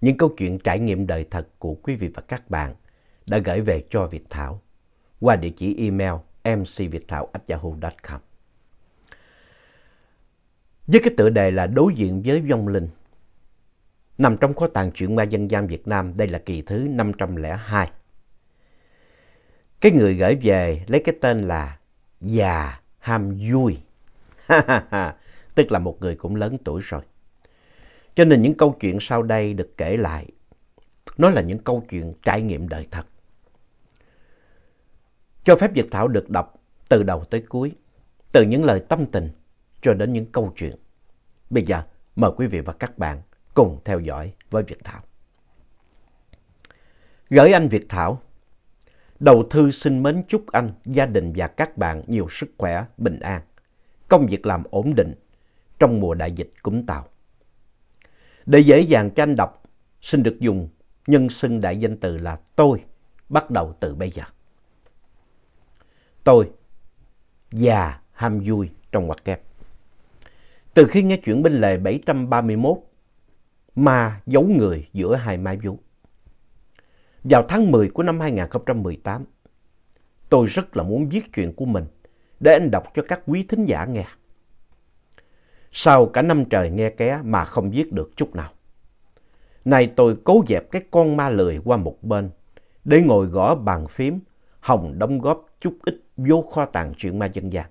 những câu chuyện trải nghiệm đời thật của quý vị và các bạn đã gửi về cho Việt Thảo qua địa chỉ email mcvietthao@yahoo.com. Với cái tựa đề là đối diện với vong linh. Nằm trong kho tàng truyện ma dân gian Việt Nam, đây là kỳ thứ 502. Cái người gửi về lấy cái tên là Già Ham Vui. Tức là một người cũng lớn tuổi rồi. Cho nên những câu chuyện sau đây được kể lại, nó là những câu chuyện trải nghiệm đời thật. Cho phép Việt Thảo được đọc từ đầu tới cuối, từ những lời tâm tình cho đến những câu chuyện. Bây giờ mời quý vị và các bạn cùng theo dõi với Việt Thảo. Gửi anh Việt Thảo, đầu thư xin mến chúc anh, gia đình và các bạn nhiều sức khỏe, bình an, công việc làm ổn định trong mùa đại dịch cúm tàu. Để dễ dàng cho anh đọc, xin được dùng nhân xưng đại danh từ là tôi, bắt đầu từ bây giờ. Tôi, già ham vui trong ngoặc kép. Từ khi nghe chuyện bên lề 731, ma giấu người giữa hai mai vú. Vào tháng 10 của năm 2018, tôi rất là muốn viết chuyện của mình để anh đọc cho các quý thính giả nghe. Sau cả năm trời nghe ké mà không viết được chút nào. Nay tôi cố dẹp cái con ma lười qua một bên để ngồi gõ bàn phím hồng đóng góp chút ít vô kho tàng chuyện ma dân gian.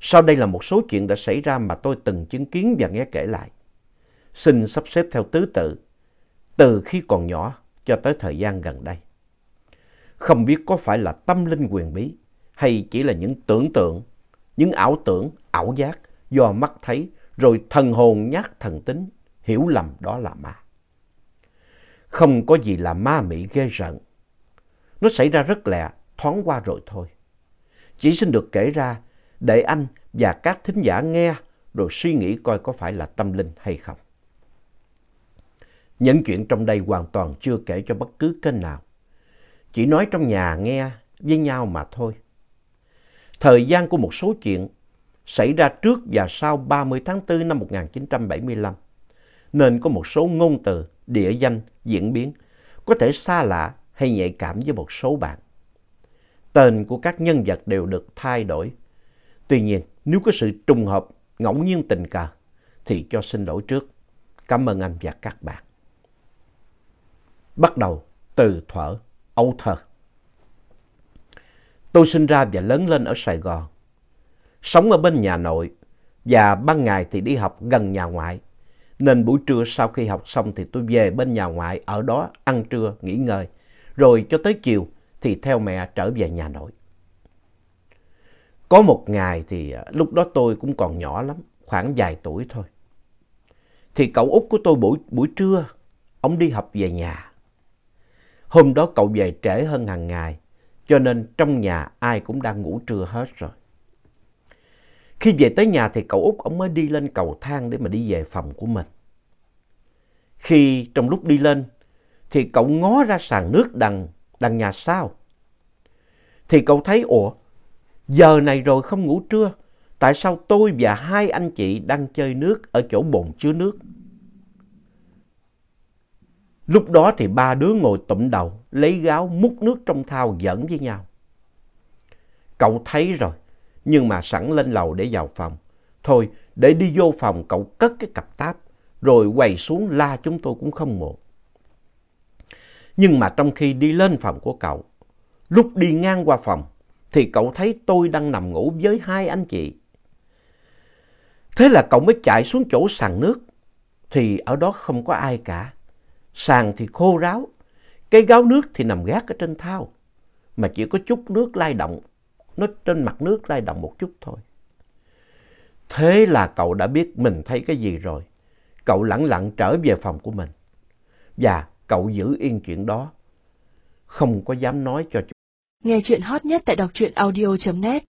Sau đây là một số chuyện đã xảy ra mà tôi từng chứng kiến và nghe kể lại. Xin sắp xếp theo tứ tự, từ khi còn nhỏ cho tới thời gian gần đây. Không biết có phải là tâm linh quyền bí hay chỉ là những tưởng tượng, những ảo tưởng, ảo giác do mắt thấy rồi thần hồn nhát thần tính, hiểu lầm đó là ma. Không có gì là ma mị ghê rợn. Nó xảy ra rất lẹ, thoáng qua rồi thôi. Chỉ xin được kể ra để anh và các thính giả nghe rồi suy nghĩ coi có phải là tâm linh hay không. Những chuyện trong đây hoàn toàn chưa kể cho bất cứ kênh nào. Chỉ nói trong nhà nghe với nhau mà thôi. Thời gian của một số chuyện xảy ra trước và sau 30 tháng 4 năm 1975, nên có một số ngôn từ, địa danh, diễn biến có thể xa lạ hay nhạy cảm với một số bạn. Tên của các nhân vật đều được thay đổi. Tuy nhiên, nếu có sự trùng hợp, ngẫu nhiên tình cờ, thì cho xin lỗi trước. Cảm ơn anh và các bạn. Bắt đầu từ thuở Âu thơ. Tôi sinh ra và lớn lên ở Sài Gòn. Sống ở bên nhà nội và ban ngày thì đi học gần nhà ngoại. Nên buổi trưa sau khi học xong thì tôi về bên nhà ngoại ở đó ăn trưa, nghỉ ngơi. Rồi cho tới chiều thì theo mẹ trở về nhà nội. Có một ngày thì à, lúc đó tôi cũng còn nhỏ lắm, khoảng vài tuổi thôi. Thì cậu út của tôi buổi, buổi trưa, ông đi học về nhà. Hôm đó cậu về trễ hơn hàng ngày, cho nên trong nhà ai cũng đang ngủ trưa hết rồi. Khi về tới nhà thì cậu út ông mới đi lên cầu thang để mà đi về phòng của mình. Khi trong lúc đi lên thì cậu ngó ra sàn nước đằng, đằng nhà sau. Thì cậu thấy ủa, giờ này rồi không ngủ trưa, tại sao tôi và hai anh chị đang chơi nước ở chỗ bồn chứa nước? Lúc đó thì ba đứa ngồi tụm đầu, lấy gáo múc nước trong thao giỡn với nhau. Cậu thấy rồi, nhưng mà sẵn lên lầu để vào phòng. Thôi, để đi vô phòng cậu cất cái cặp táp, rồi quầy xuống la chúng tôi cũng không muộn. Nhưng mà trong khi đi lên phòng của cậu, lúc đi ngang qua phòng, thì cậu thấy tôi đang nằm ngủ với hai anh chị. Thế là cậu mới chạy xuống chỗ sàn nước, thì ở đó không có ai cả. Sàn thì khô ráo, cái gáo nước thì nằm gác ở trên thao, mà chỉ có chút nước lay động, nó trên mặt nước lay động một chút thôi. Thế là cậu đã biết mình thấy cái gì rồi. Cậu lặng lặng trở về phòng của mình. Và cậu giữ yên chuyện đó. Không có dám nói cho Nghe chuyện hot nhất tại đọc truyện audio.net